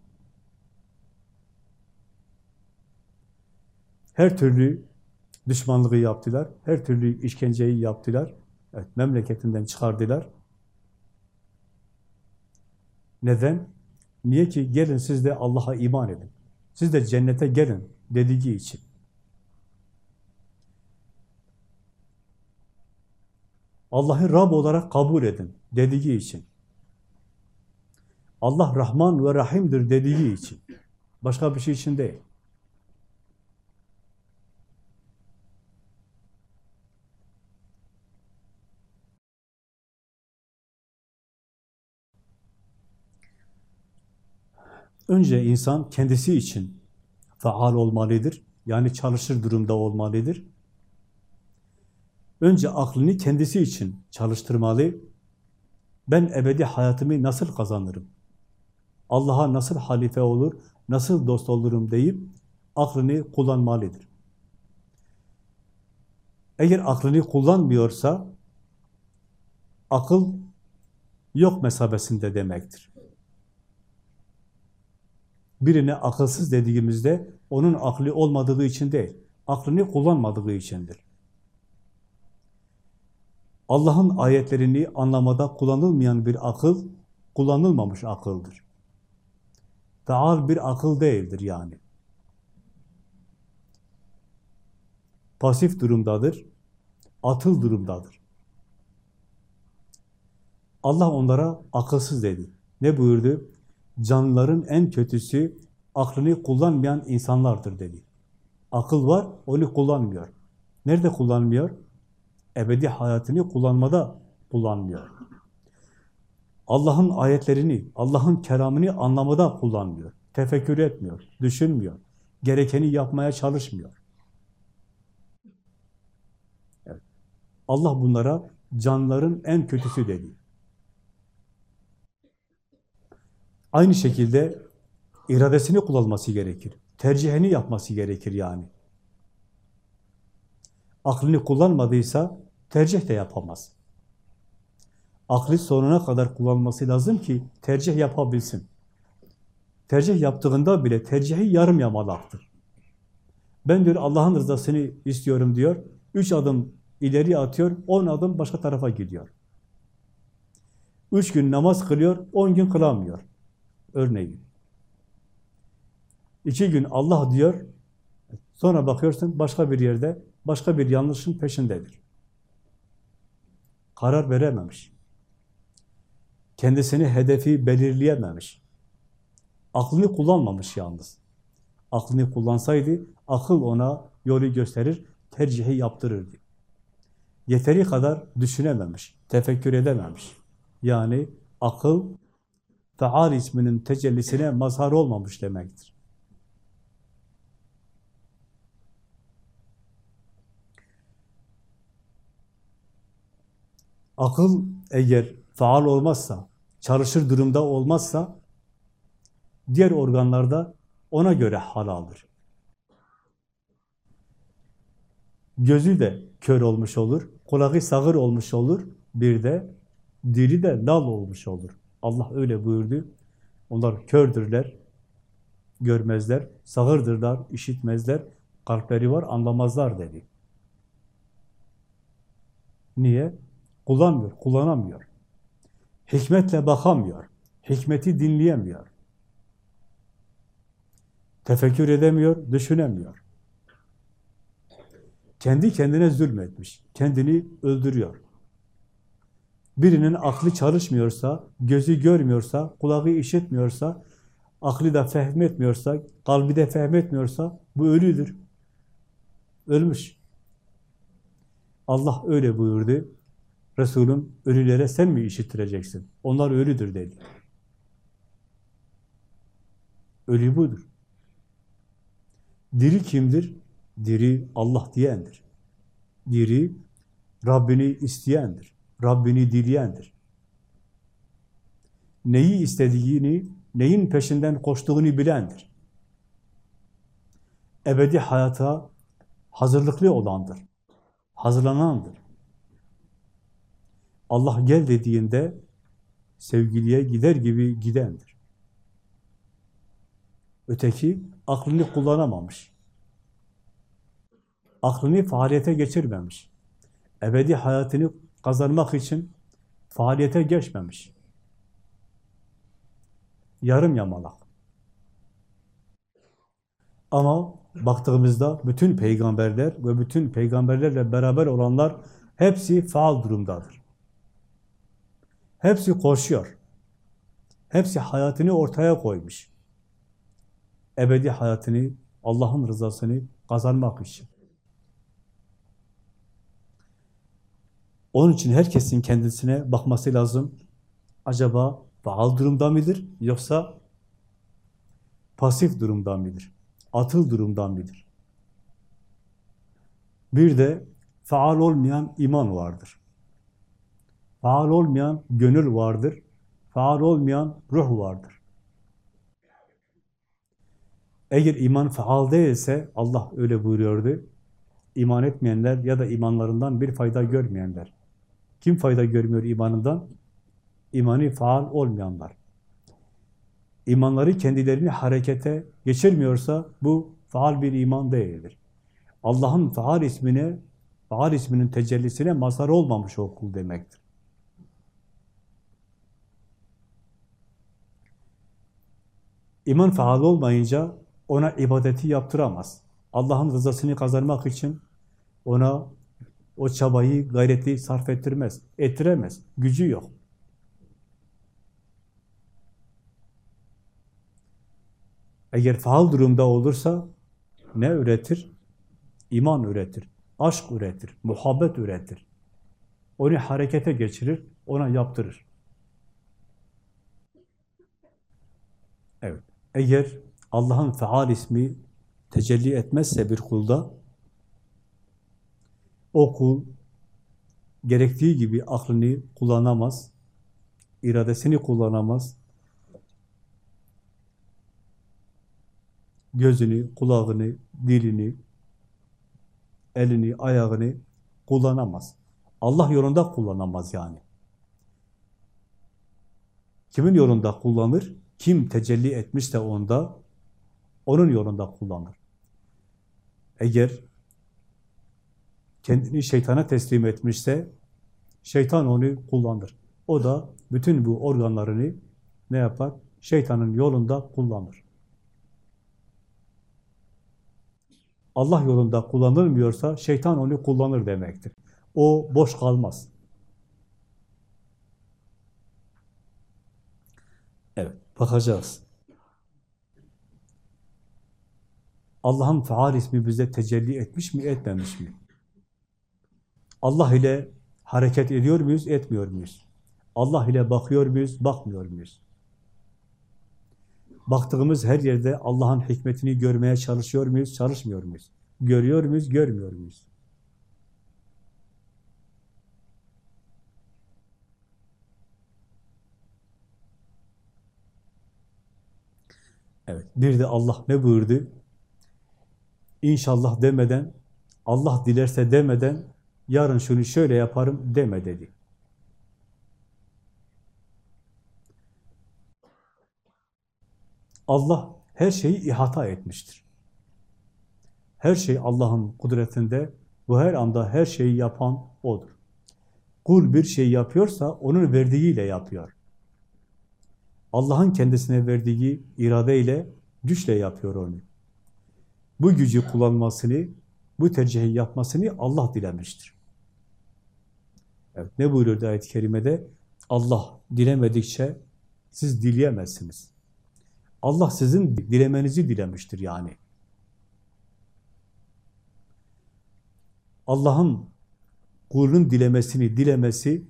Her türlü düşmanlığı yaptılar, her türlü işkenceyi yaptılar, evet, memleketinden çıkardılar. Neden? Niye ki gelin siz de Allah'a iman edin. Siz de cennete gelin dediği için. Allah'ı Rab olarak kabul edin dediği için. Allah Rahman ve Rahim'dir dediği için. Başka bir şey için değil. Önce insan kendisi için faal olmalıdır. Yani çalışır durumda olmalıdır. Önce aklını kendisi için çalıştırmalı. Ben ebedi hayatımı nasıl kazanırım? Allah'a nasıl halife olur, nasıl dost olurum deyip aklını kullanmalıdır. Eğer aklını kullanmıyorsa akıl yok mesabesinde demektir. Birine akılsız dediğimizde onun aklı olmadığı için değil, aklını kullanmadığı içindir. Allah'ın ayetlerini anlamada kullanılmayan bir akıl, kullanılmamış akıldır. Faal bir akıl değildir yani. Pasif durumdadır, atıl durumdadır. Allah onlara akılsız dedi. Ne buyurdu? Canlıların en kötüsü aklını kullanmayan insanlardır dedi. Akıl var, onu kullanmıyor. Nerede kullanmıyor? Ebedi hayatını kullanmada kullanmıyor. Allah'ın ayetlerini, Allah'ın kelamını anlamada kullanmıyor. Tefekkür etmiyor, düşünmüyor. Gerekeni yapmaya çalışmıyor. Evet. Allah bunlara canların en kötüsü dedi. Aynı şekilde iradesini kullanması gerekir. Tercihini yapması gerekir yani. Aklını kullanmadıysa tercih de yapamaz. Aklı sonuna kadar kullanması lazım ki tercih yapabilsin. Tercih yaptığında bile tercihi yarım yamalaktır. Ben diyor Allah'ın rızasını istiyorum diyor. Üç adım ileri atıyor, on adım başka tarafa gidiyor. Üç gün namaz kılıyor, on gün kılamıyor. Örneğin. İki gün Allah diyor, sonra bakıyorsun başka bir yerde, başka bir yanlışın peşindedir. Karar verememiş. Kendisini hedefi belirleyememiş. Aklını kullanmamış yalnız. Aklını kullansaydı, akıl ona yolu gösterir, tercihi yaptırırdı. Yeteri kadar düşünememiş, tefekkür edememiş. Yani akıl, Feal isminin tecellisine mazhar olmamış demektir. Akıl eğer faal olmazsa, çalışır durumda olmazsa, diğer organlarda ona göre hal alır. Gözü de kör olmuş olur, kulağı sağır olmuş olur, bir de dili de dal olmuş olur. Allah öyle buyurdu. Onlar kördürler, görmezler, sağırdırlar, işitmezler, kalpleri var, anlamazlar dedi. Niye? Kullanmıyor, kullanamıyor. Hikmetle bakamıyor, hikmeti dinleyemiyor. Tefekkür edemiyor, düşünemiyor. Kendi kendine zulmetmiş, kendini öldürüyor. Birinin aklı çalışmıyorsa, gözü görmüyorsa, kulağı işitmiyorsa, aklı da fehmetmiyorsa, kalbi de fehmetmiyorsa bu ölüdür. Ölmüş. Allah öyle buyurdu. Resulüm ölülere sen mi işittireceksin? Onlar ölüdür dedi. Ölü budur. Diri kimdir? Diri Allah diyendir. Diri Rabbini isteyendir. Rabbini dileyendir. Neyi istediğini, neyin peşinden koştuğunu bilendir. Ebedi hayata hazırlıklı olandır. Hazırlanandır. Allah gel dediğinde sevgiliye gider gibi gidendir. Öteki aklını kullanamamış. Aklını faaliyete geçirmemiş. Ebedi hayatını kazanmak için faaliyete geçmemiş. Yarım yamalak. Ama baktığımızda bütün peygamberler ve bütün peygamberlerle beraber olanlar hepsi faal durumdadır. Hepsi koşuyor. Hepsi hayatını ortaya koymuş. Ebedi hayatını, Allah'ın rızasını kazanmak için. Onun için herkesin kendisine bakması lazım. Acaba faal durumda mıdır yoksa pasif durumda mıdır? Atıl durumda mıdır? Bir de faal olmayan iman vardır. Faal olmayan gönül vardır. Faal olmayan ruh vardır. Eğer iman faal değilse Allah öyle buyuruyordu. İman etmeyenler ya da imanlarından bir fayda görmeyenler. Kim fayda görmüyor imanından? İmanı faal olmayanlar. İmanları kendilerini harekete geçirmiyorsa bu faal bir iman değildir. Allah'ın faal ismine, faal isminin tecellisine mazhar olmamış o kul demektir. İman faal olmayınca ona ibadeti yaptıramaz. Allah'ın rızasını kazanmak için ona o çabayı, gayreti sarf ettirmez, ettiremez. Gücü yok. Eğer faal durumda olursa ne üretir? İman üretir, aşk üretir, muhabbet üretir. Onu harekete geçirir, ona yaptırır. Evet. Eğer Allah'ın faal ismi tecelli etmezse bir kulda o kul gerektiği gibi aklını kullanamaz, iradesini kullanamaz, gözünü, kulağını, dilini, elini, ayağını kullanamaz. Allah yolunda kullanamaz yani. Kimin yolunda kullanır? Kim tecelli etmişse onda, onun yolunda kullanır. Eğer kendini şeytana teslim etmişse, şeytan onu kullanır. O da bütün bu organlarını ne yapar? Şeytanın yolunda kullanır. Allah yolunda kullanılmıyorsa şeytan onu kullanır demektir. O boş kalmaz. Evet, bakacağız. Allah'ın faal ismi bize tecelli etmiş mi, etmemiş mi? Allah ile hareket ediyor muyuz, etmiyor muyuz? Allah ile bakıyor muyuz, bakmıyor muyuz? Baktığımız her yerde Allah'ın hikmetini görmeye çalışıyor muyuz, çalışmıyor muyuz? Görüyor muyuz, görmüyor muyuz? Evet, bir de Allah ne buyurdu? İnşallah demeden, Allah dilerse demeden, yarın şunu şöyle yaparım deme dedi. Allah her şeyi ihata etmiştir. Her şey Allah'ın kudretinde, bu her anda her şeyi yapan O'dur. Kul bir şey yapıyorsa, onun verdiğiyle yapıyor. Allah'ın kendisine verdiği iradeyle, güçle yapıyor onu. Bu gücü kullanmasını, bu tercihi yapmasını Allah dilemiştir. Evet, ne buyuruyor ayet-i kerimede? Allah dilemedikçe siz dileyemezsiniz. Allah sizin dilemenizi dilemiştir yani. Allah'ın kulun dilemesini dilemesi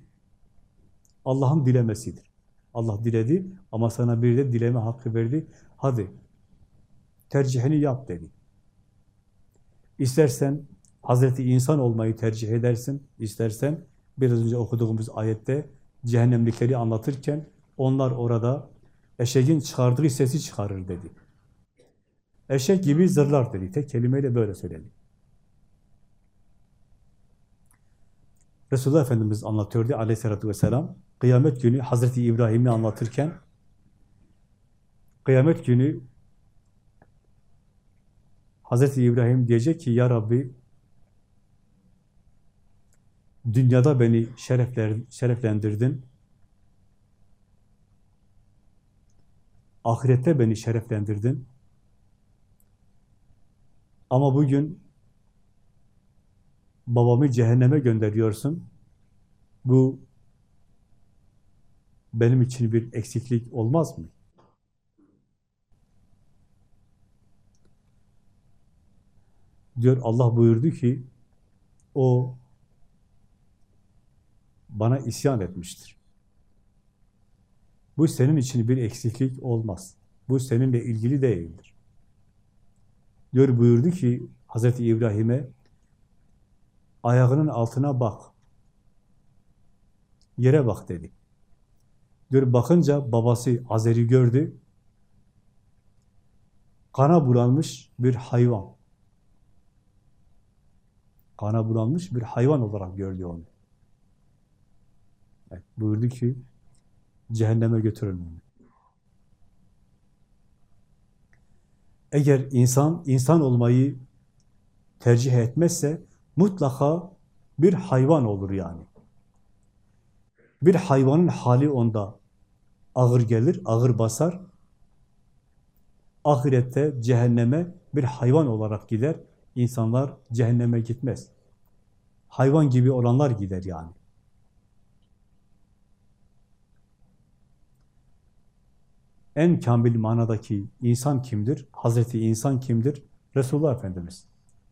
Allah'ın dilemesidir. Allah diledi ama sana bir de dileme hakkı verdi. Hadi tercihini yap dedi. İstersen Hazreti insan olmayı tercih edersin. İstersen biraz önce okuduğumuz ayette cehennemlikleri anlatırken onlar orada eşeğin çıkardığı sesi çıkarır dedi. Eşek gibi zırlar dedi. Tek kelimeyle böyle söyledi. Resulullah Efendimiz anlatıyordu aleyhissalatü vesselam. Kıyamet günü Hazreti İbrahim'i anlatırken kıyamet günü Hazreti İbrahim diyecek ki ya Rabbi dünyada beni şerefler, şereflendirdin. Ahirette beni şereflendirdin. Ama bugün babamı cehenneme gönderiyorsun. Bu benim için bir eksiklik olmaz mı? Diyor Allah buyurdu ki o bana isyan etmiştir. Bu senin için bir eksiklik olmaz. Bu seninle ilgili değildir. Diyor buyurdu ki Hazreti İbrahim'e ayağının altına bak. Yere bak dedi. Diyor bakınca babası Azer'i gördü. Kana bulanmış bir hayvan. Kana bulanmış bir hayvan olarak gördü onu. Buyurdu ki cehenneme götürün onu. Eğer insan, insan olmayı tercih etmezse mutlaka bir hayvan olur yani. Bir hayvanın hali onda ağır gelir, ağır basar. Ahirette cehenneme bir hayvan olarak gider. İnsanlar cehenneme gitmez. Hayvan gibi olanlar gider yani. En kamil manadaki insan kimdir? Hazreti insan kimdir? Resulullah Efendimiz.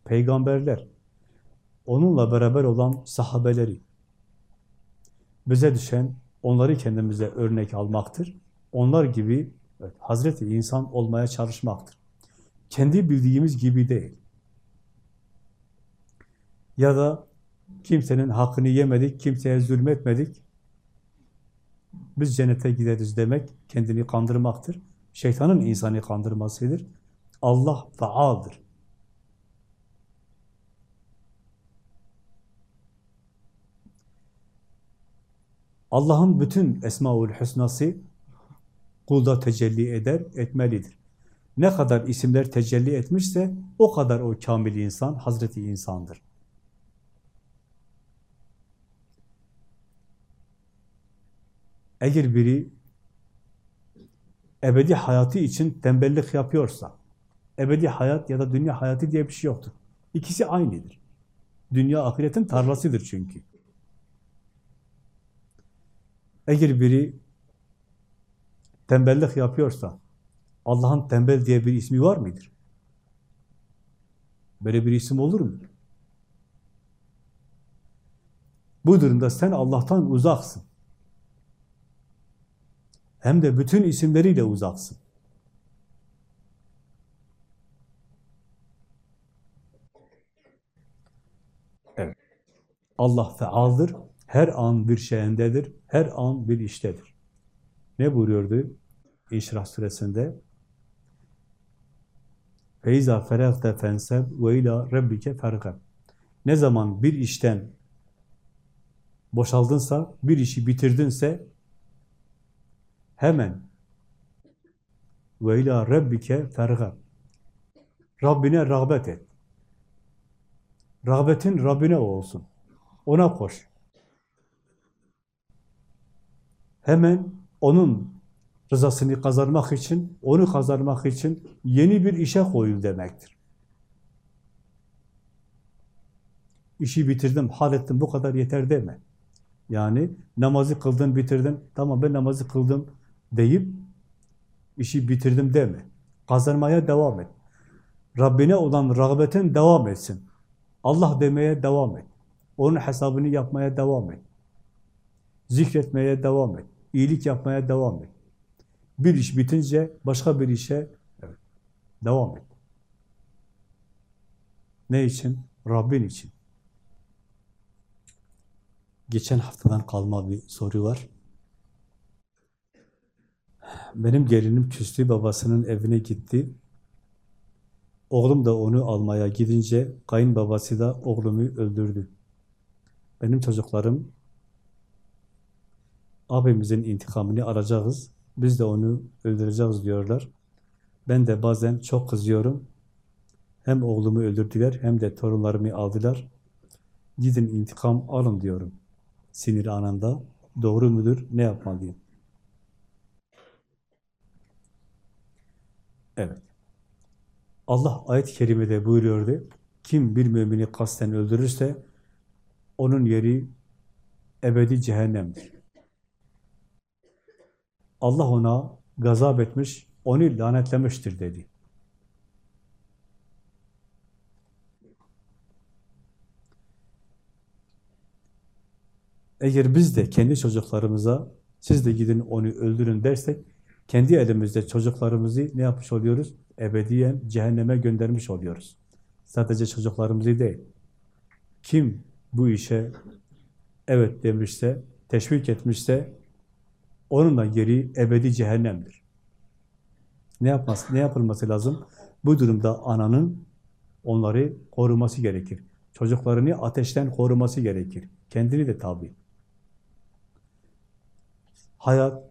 Peygamberler. Onunla beraber olan sahabeleri. Bize düşen onları kendimize örnek almaktır. Onlar gibi evet, Hazreti insan olmaya çalışmaktır. Kendi bildiğimiz gibi değil. Ya da kimsenin hakkını yemedik, kimseye zulmetmedik, biz cennete gideriz demek kendini kandırmaktır. Şeytanın insanı kandırmasıdır. Allah faaldır. Allah'ın bütün Esmaül Hüsnası kulda tecelli eder, etmelidir. Ne kadar isimler tecelli etmişse o kadar o kamil insan, Hazreti insandır. Eğer biri ebedi hayatı için tembellik yapıyorsa, ebedi hayat ya da dünya hayatı diye bir şey yoktur. İkisi aynıdır. Dünya ahiretin tarlasıdır çünkü. Eğer biri tembellik yapıyorsa, Allah'ın tembel diye bir ismi var mıdır? Böyle bir isim olur mu? Bu durumda sen Allah'tan uzaksın. Hem de bütün isimleriyle uzaksın. Evet. Allah fealdir. Her an bir şeyindedir. Her an bir iştedir. Ne buyuruyordu İşrah suresinde? Feyza feragte fenseb ve ila rabbike fergab. Ne zaman bir işten boşaldınsa, bir işi bitirdinse hemen ve ila rabbike fergab. Rabbine rağbet et. Rağbetin Rabbine olsun. Ona koş. Hemen onun rızasını kazanmak için, onu kazanmak için yeni bir işe koyul demektir. İşi bitirdim, hallettim, bu kadar yeter deme. Yani namazı kıldın, bitirdin, tamam ben namazı kıldım deyip işi bitirdim deme. Kazanmaya devam et. Rabbine olan rağbetin devam etsin. Allah demeye devam et. Onun hesabını yapmaya devam et. Zikretmeye devam et. İyilik yapmaya devam et. Bir iş bitince başka bir işe devam et. Ne için? Rabbin için. Geçen haftadan kalma bir soru var. Benim gelinim küstü, babasının evine gitti. Oğlum da onu almaya gidince kayınbabası da oğlumu öldürdü. Benim çocuklarım abimizin intikamını alacağız, biz de onu öldüreceğiz diyorlar. Ben de bazen çok kızıyorum. Hem oğlumu öldürdüler hem de torunlarımı aldılar. Gidin intikam alın diyorum. Sinir anında. Doğru mudur? Ne yapmalıyım? Evet. Allah ayet-i kerimede buyuruyordu. Kim bir mümini kasten öldürürse onun yeri ebedi cehennemdir. Allah ona gazap etmiş, onu lanetlemiştir dedi. Eğer biz de kendi çocuklarımıza siz de gidin onu öldürün dersek kendi elimizde çocuklarımızı ne yapmış oluyoruz? Ebediyen cehenneme göndermiş oluyoruz. Sadece çocuklarımızı değil. Kim bu işe evet demişse, teşvik etmişse onun da yeri ebedi cehennemdir. Ne yapması, ne yapılması lazım? Bu durumda ananın onları koruması gerekir. Çocuklarını ateşten koruması gerekir. Kendini de tabi. Hayat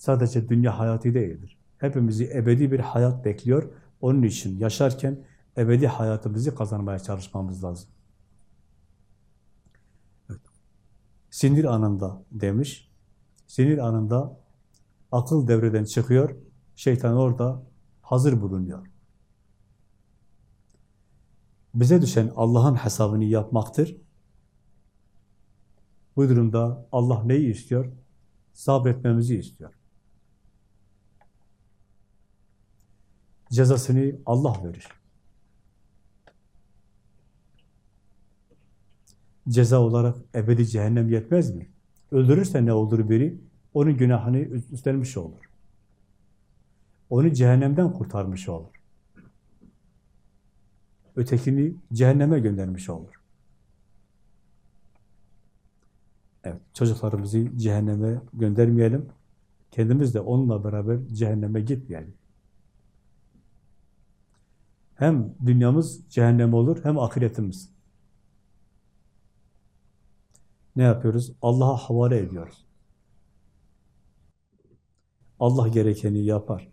sadece dünya hayatı değildir. Hepimizi ebedi bir hayat bekliyor. Onun için yaşarken ebedi hayatımızı kazanmaya çalışmamız lazım. Evet. Sinir anında demiş. Sinir anında akıl devreden çıkıyor. Şeytan orada hazır bulunuyor. Bize düşen Allah'ın hesabını yapmaktır. Bu durumda Allah neyi istiyor? Sabretmemizi istiyor. Cezasını Allah verir. Ceza olarak ebedi cehennem yetmez mi? Öldürürse ne olur biri? Onun günahını üstlenmiş olur. Onu cehennemden kurtarmış olur. Ötekini cehenneme göndermiş olur. Evet, çocuklarımızı cehenneme göndermeyelim. Kendimiz de onunla beraber cehenneme gitmeyelim. Hem dünyamız cehennem olur, hem ahiretimiz. Ne yapıyoruz? Allah'a havale ediyoruz. Allah gerekeni yapar.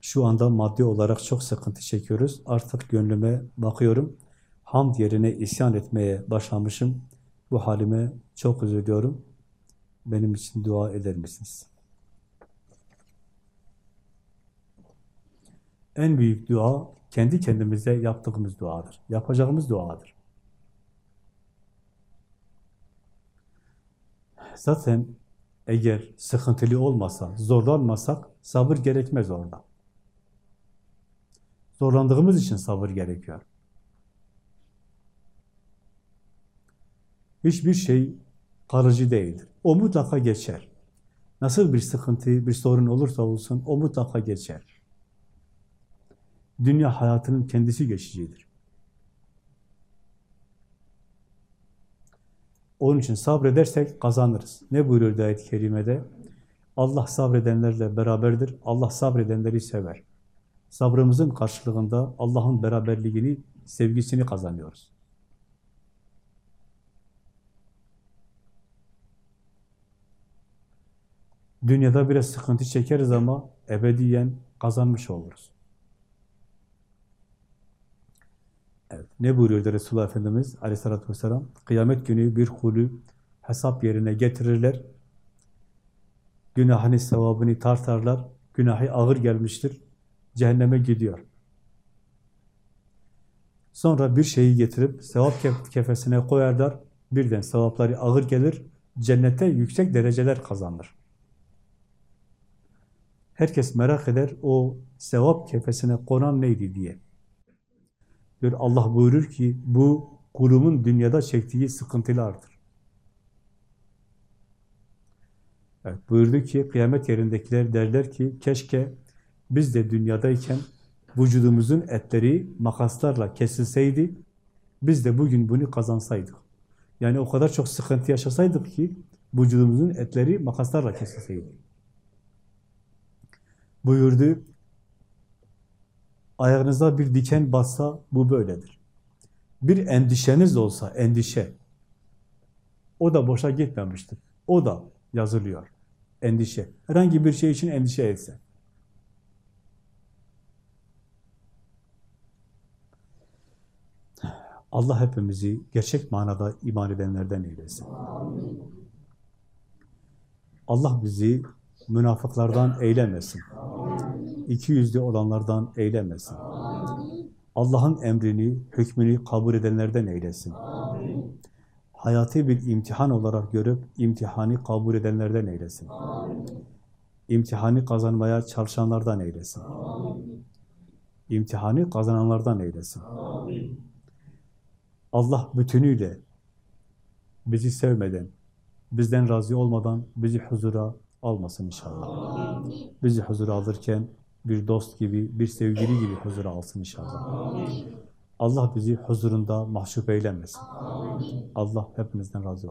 Şu anda maddi olarak çok sıkıntı çekiyoruz. Artık gönlüme bakıyorum. Hamd yerine isyan etmeye başlamışım. Bu halime çok üzülüyorum. Benim için dua eder misiniz? En büyük dua kendi kendimize yaptığımız duadır. Yapacağımız duadır. Zaten eğer sıkıntılı olmasa, zorlanmasak sabır gerekmez orada. Zorlandığımız için sabır gerekiyor. Hiçbir şey kalıcı değildir. O mutlaka geçer. Nasıl bir sıkıntı, bir sorun olursa olsun o mutlaka geçer. Dünya hayatının kendisi geçicidir. Onun için sabredersek kazanırız. Ne buyuruyor ayet-i kerimede? Allah sabredenlerle beraberdir. Allah sabredenleri sever. Sabrımızın karşılığında Allah'ın beraberliğini, sevgisini kazanıyoruz. Dünyada biraz sıkıntı çekeriz ama ebediyen kazanmış oluruz. Evet. Ne buyuruyordu Resulullah Efendimiz aleyhissalatü vesselam? Kıyamet günü bir kulü hesap yerine getirirler. Günahını, sevabını tartarlar. Günahı ağır gelmiştir. Cehenneme gidiyor. Sonra bir şeyi getirip sevap kefesine koyarlar. Birden sevapları ağır gelir. Cennete yüksek dereceler kazanır. Herkes merak eder o sevap kefesine konan neydi diye. Diyor Allah buyurur ki bu kulumun dünyada çektiği sıkıntılardır. Evet, buyurdu ki kıyamet yerindekiler derler ki keşke biz de dünyadayken vücudumuzun etleri makaslarla kesilseydi biz de bugün bunu kazansaydık. Yani o kadar çok sıkıntı yaşasaydık ki vücudumuzun etleri makaslarla kesilseydi. Buyurdu ayağınıza bir diken bassa bu böyledir. Bir endişeniz olsa, endişe, o da boşa gitmemiştir. O da yazılıyor. Endişe. Herhangi bir şey için endişe etse. Allah hepimizi gerçek manada iman edenlerden eylesin. Allah bizi münafıklardan eylemesin. İki yüzlü olanlardan eylemesin. Allah'ın emrini, hükmünü kabul edenlerden eylesin. Hayatı bir imtihan olarak görüp imtihanı kabul edenlerden eylesin. İmtihanı kazanmaya çalışanlardan eylesin. İmtihanı kazananlardan eylesin. Allah bütünüyle bizi sevmeden, bizden razı olmadan bizi huzura almasın inşallah. Bizi huzura alırken bir dost gibi, bir sevgili gibi huzura alsın inşallah. Allah bizi huzurunda mahcup eylemesin. Allah hepimizden razı olsun.